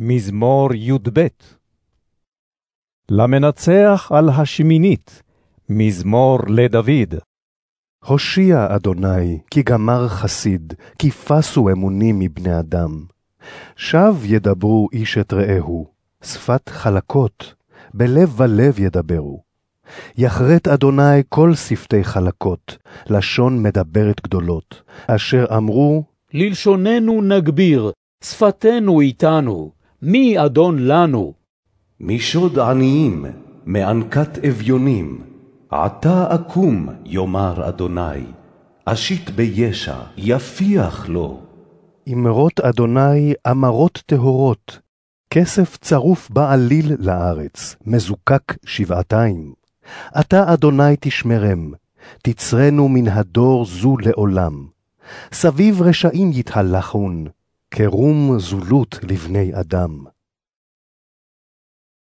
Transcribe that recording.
מזמור י"ב למנצח על השמינית, מזמור לדוד. הושיע אדוני, כי גמר חסיד, כי פסו אמונים מבני אדם. שב ידברו איש את רעהו, שפת חלקות, בלב ולב ידברו. יחרט אדוני כל שפתי חלקות, לשון מדברת גדולות, אשר אמרו, ללשוננו נגביר, שפתנו איתנו, מי אדון לנו? משוד עניים, מענקת אביונים, עתה אקום, יאמר אדוני, אשית בישע, יפיח לו. אמרות אדוני אמרות טהורות, כסף צרוף בעליל לארץ, מזוקק שבעתיים. אתה, אדוני, תשמרם, תצרנו מן הדור זו לעולם. סביב רשעים יתהלכון, כרום זולות לבני אדם.